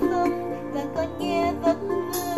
khóc và con nghe vẫn vương